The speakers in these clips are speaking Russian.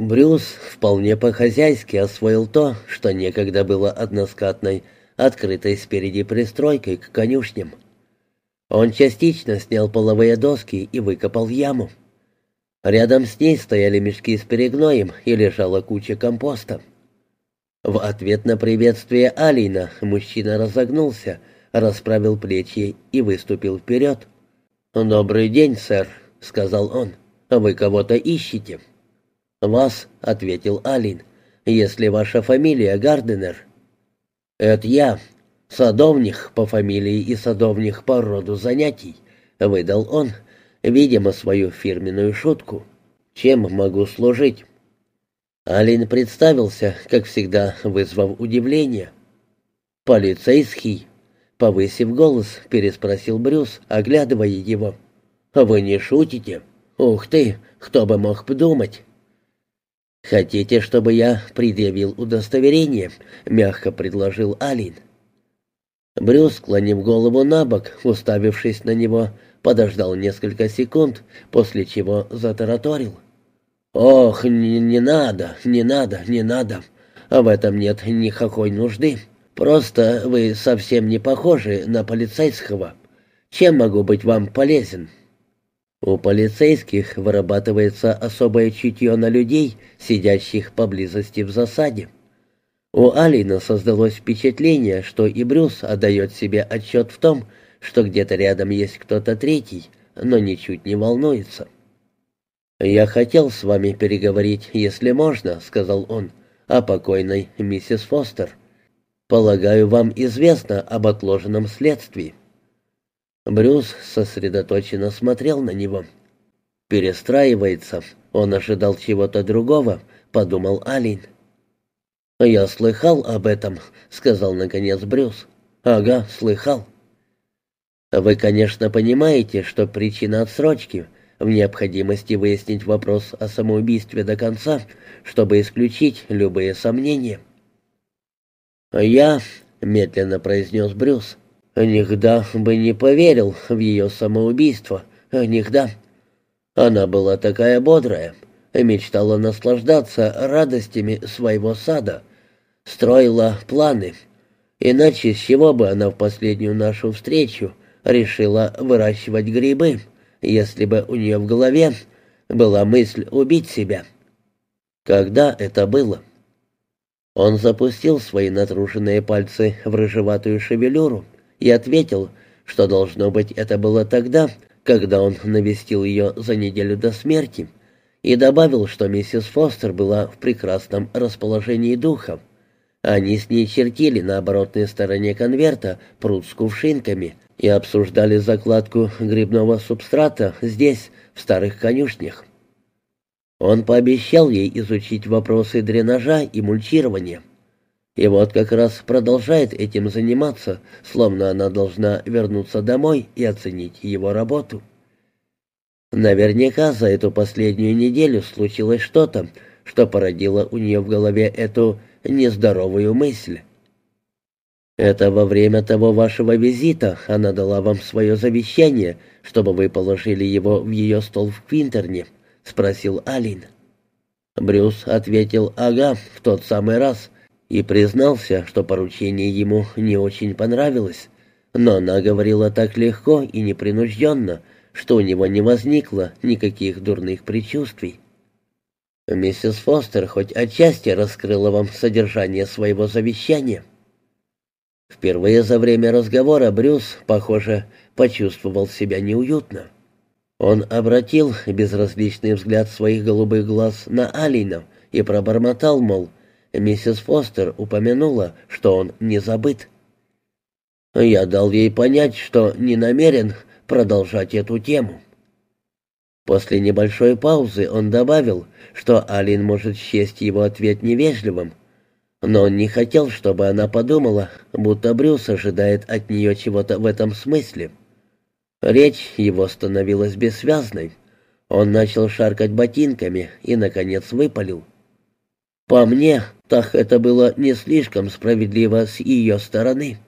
Брюс вполне по-хозяйски освоил то, что некогда было односкатной, открытой спереди пристройкой к конюшням. Он частично снял половые доски и выкопал яму. Рядом с ней стояли мешки с перегноем и лежала куча компоста. В ответ на приветствие Алина мужчина разогнулся, расправил плечи и выступил вперед. «Добрый день, сэр», — сказал он. «Вы кого-то ищете?» «Вас», — ответил Алин, — «если ваша фамилия Гарденер». «Это я, садовник по фамилии и садовник по роду занятий», — выдал он, видимо, свою фирменную шутку. «Чем могу служить?» Алин представился, как всегда, вызвав удивление. «Полицейский», — повысив голос, переспросил Брюс, оглядывая его. «Вы не шутите? Ух ты, кто бы мог подумать!» «Хотите, чтобы я предъявил удостоверение?» — мягко предложил Алин. Брюс, склонив голову на бок, уставившись на него, подождал несколько секунд, после чего затараторил. «Ох, не, не надо, не надо, не надо. В этом нет никакой нужды. Просто вы совсем не похожи на полицейского. Чем могу быть вам полезен?» У полицейских вырабатывается особое чутье на людей, сидящих поблизости в засаде. У Алина создалось впечатление, что и Брюс отдает себе отчет в том, что где-то рядом есть кто-то третий, но ничуть не волнуется. «Я хотел с вами переговорить, если можно», — сказал он, — «о покойной миссис Фостер. Полагаю, вам известно об отложенном следствии». Брюс сосредоточенно смотрел на него. «Перестраивается. Он ожидал чего-то другого», — подумал Алин. «Я слыхал об этом», — сказал наконец Брюс. «Ага, слыхал». «Вы, конечно, понимаете, что причина отсрочки в необходимости выяснить вопрос о самоубийстве до конца, чтобы исключить любые сомнения». «Я», — медленно произнес Брюс, Никогда бы не поверил в ее самоубийство. Никогда. Она была такая бодрая, мечтала наслаждаться радостями своего сада, строила планы. Иначе с чего бы она в последнюю нашу встречу решила выращивать грибы, если бы у нее в голове была мысль убить себя? Когда это было? Он запустил свои натруженные пальцы в рыжеватую шевелюру, и ответил, что должно быть это было тогда, когда он навестил ее за неделю до смерти, и добавил, что миссис Фостер была в прекрасном расположении духа. Они с ней чертили на оборотной стороне конверта пруд с кувшинками и обсуждали закладку грибного субстрата здесь, в старых конюшнях. Он пообещал ей изучить вопросы дренажа и мульчирования. И вот как раз продолжает этим заниматься, словно она должна вернуться домой и оценить его работу. Наверняка за эту последнюю неделю случилось что-то, что породило у нее в голове эту нездоровую мысль. «Это во время того вашего визита она дала вам свое завещание, чтобы вы положили его в ее стол в Квинтерне?» — спросил Алин. Брюс ответил «Ага, в тот самый раз», и признался, что поручение ему не очень понравилось, но она говорила так легко и непринужденно, что у него не возникло никаких дурных предчувствий. Миссис Фостер хоть отчасти раскрыла вам содержание своего завещания. Впервые за время разговора Брюс, похоже, почувствовал себя неуютно. Он обратил безразличный взгляд своих голубых глаз на Алина и пробормотал, мол, Миссис Фостер упомянула, что он не забыт. Я дал ей понять, что не намерен продолжать эту тему. После небольшой паузы он добавил, что Алин может счесть его ответ невежливым, но он не хотел, чтобы она подумала, будто Брюс ожидает от нее чего-то в этом смысле. Речь его становилась бессвязной. Он начал шаркать ботинками и, наконец, выпалил. По мне, так это было не слишком справедливо с ее стороны.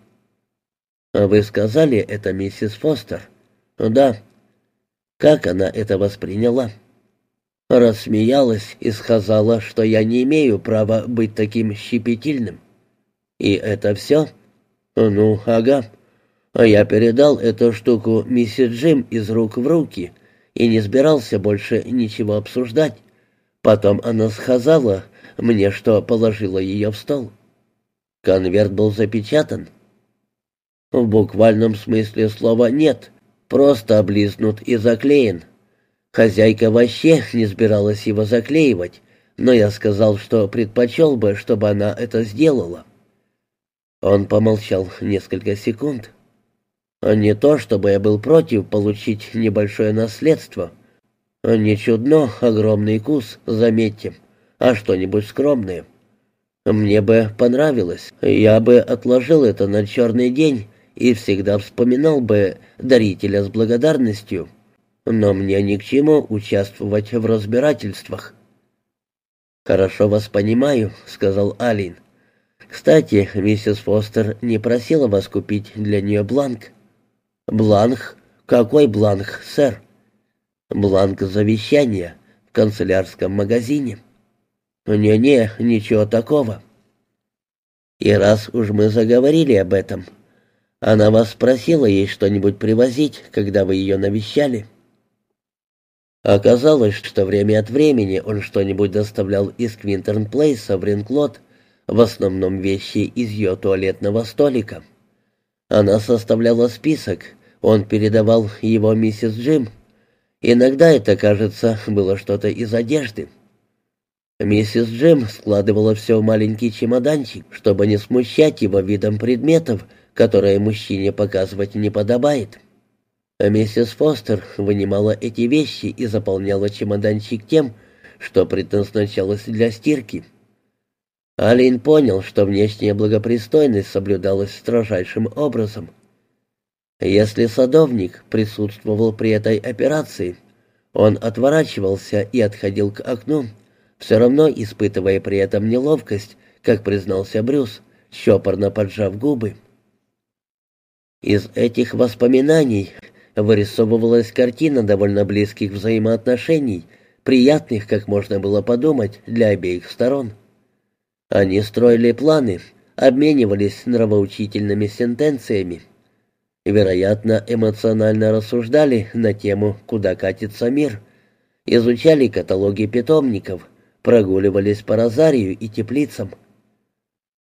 Вы сказали это миссис Фостер? Да. Как она это восприняла? рассмеялась и сказала, что я не имею права быть таким щепетильным. И это все? Ну, ага. А я передал эту штуку миссис Джим из рук в руки и не собирался больше ничего обсуждать. Потом она сказала мне, что положила ее в стол. Конверт был запечатан. В буквальном смысле слова «нет», просто облизнут и заклеен. Хозяйка вообще не собиралась его заклеивать, но я сказал, что предпочел бы, чтобы она это сделала. Он помолчал несколько секунд. Не то, чтобы я был против получить небольшое наследство. Не чудно огромный кус, заметьте, а что-нибудь скромное. Мне бы понравилось. Я бы отложил это на черный день и всегда вспоминал бы дарителя с благодарностью. Но мне ни к чему участвовать в разбирательствах. «Хорошо вас понимаю», — сказал Алин. «Кстати, миссис Фостер не просила вас купить для нее бланк». «Бланк? Какой бланк, сэр?» «Бланк завещания в канцелярском магазине». «Не-не, ничего такого». «И раз уж мы заговорили об этом, она вас спросила ей что-нибудь привозить, когда вы ее навещали?» Оказалось, что время от времени он что-нибудь доставлял из Квинтерн-Плейса в Ринклот, в основном вещи из ее туалетного столика. Она составляла список, он передавал его миссис Джим. Иногда это, кажется, было что-то из одежды. Миссис Джим складывала все в маленький чемоданчик, чтобы не смущать его видом предметов, которые мужчине показывать не подобает. Миссис Фостер вынимала эти вещи и заполняла чемоданчик тем, что предназначалось для стирки. Алин понял, что внешняя благопристойность соблюдалась строжайшим образом. Если садовник присутствовал при этой операции, он отворачивался и отходил к окну, все равно испытывая при этом неловкость, как признался Брюс, щепорно поджав губы. Из этих воспоминаний вырисовывалась картина довольно близких взаимоотношений, приятных, как можно было подумать, для обеих сторон. Они строили планы, обменивались нравоучительными сентенциями. Вероятно, эмоционально рассуждали на тему «Куда катится мир», изучали каталоги питомников, прогуливались по розарию и теплицам.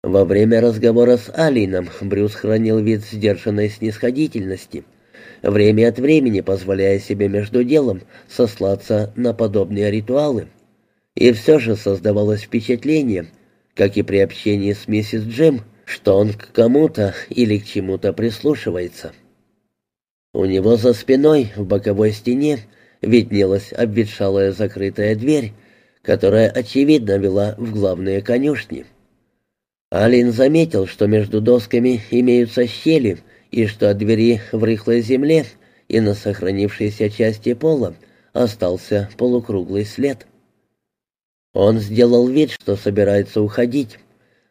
Во время разговора с Алином Брюс хранил вид сдержанной снисходительности – время от времени позволяя себе между делом сослаться на подобные ритуалы. И все же создавалось впечатление, как и при общении с миссис Джим, что он к кому-то или к чему-то прислушивается. У него за спиной в боковой стене виднелась обветшалая закрытая дверь, которая, очевидно, вела в главные конюшни. Алин заметил, что между досками имеются щели, и что от двери в рыхлой земле и на сохранившейся части пола остался полукруглый след. Он сделал вид, что собирается уходить,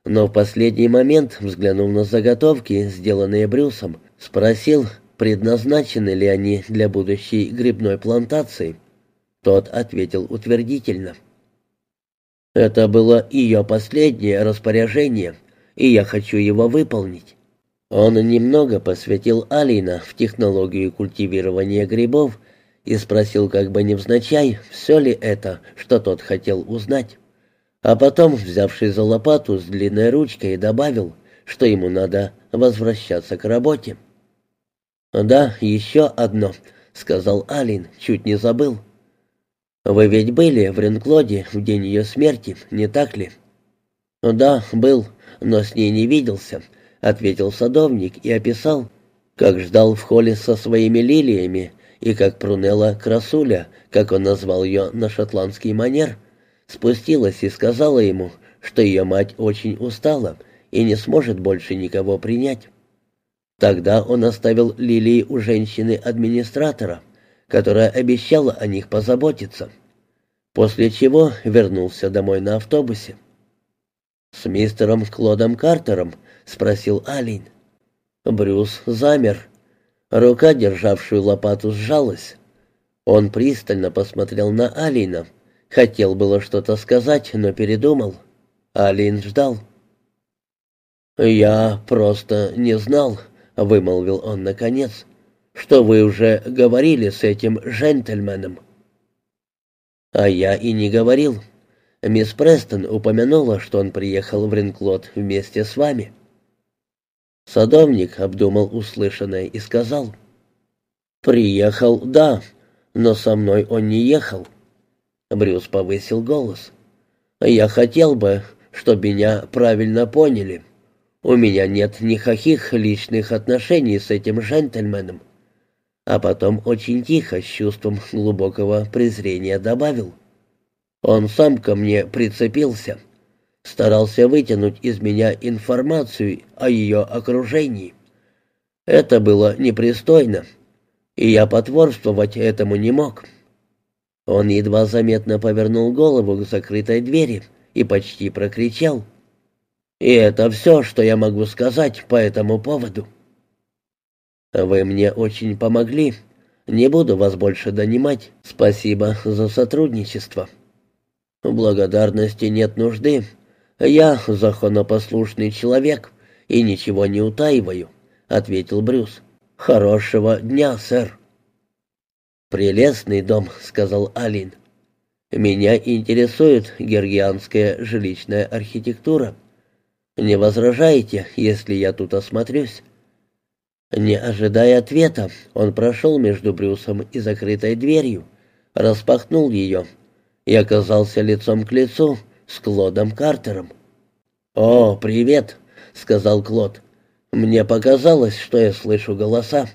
но в последний момент, взглянув на заготовки, сделанные Брюсом, спросил, предназначены ли они для будущей грибной плантации. Тот ответил утвердительно. «Это было ее последнее распоряжение, и я хочу его выполнить. Он немного посвятил Алина в технологию культивирования грибов и спросил как бы невзначай, все ли это, что тот хотел узнать. А потом, взявший за лопату с длинной ручкой, добавил, что ему надо возвращаться к работе. «Да, еще одно», — сказал Алин, чуть не забыл. «Вы ведь были в Ренклоде в день ее смерти, не так ли?» «Да, был, но с ней не виделся», — ответил садовник и описал, как ждал в холле со своими лилиями, и как Прунелла Красуля, как он назвал ее на шотландский манер, спустилась и сказала ему, что ее мать очень устала и не сможет больше никого принять. Тогда он оставил лилии у женщины-администратора, которая обещала о них позаботиться, после чего вернулся домой на автобусе. С мистером Клодом Картером — спросил Алин. Брюс замер. Рука, державшую лопату, сжалась. Он пристально посмотрел на Алина, Хотел было что-то сказать, но передумал. Алин ждал. «Я просто не знал», — вымолвил он наконец, — «что вы уже говорили с этим джентльменом». «А я и не говорил. Мисс Престон упомянула, что он приехал в Ринклот вместе с вами». Садовник обдумал услышанное и сказал. «Приехал, да, но со мной он не ехал». Брюс повысил голос. «Я хотел бы, чтобы меня правильно поняли. У меня нет никаких личных отношений с этим джентльменом». А потом очень тихо, с чувством глубокого презрения добавил. «Он сам ко мне прицепился, старался вытянуть из меня информацию о ее окружении. Это было непристойно, и я потворствовать этому не мог». Он едва заметно повернул голову к закрытой двери и почти прокричал. «И это все, что я могу сказать по этому поводу». «Вы мне очень помогли. Не буду вас больше донимать. Спасибо за сотрудничество». «Благодарности нет нужды. Я законопослушный человек и ничего не утаиваю», — ответил Брюс. «Хорошего дня, сэр». «Прелестный дом», — сказал Алин. «Меня интересует георгианская жилищная архитектура. Не возражаете, если я тут осмотрюсь?» Не ожидая ответа, он прошел между Брюсом и закрытой дверью, распахнул ее и оказался лицом к лицу с Клодом Картером. «О, привет!» — сказал Клод. «Мне показалось, что я слышу голоса».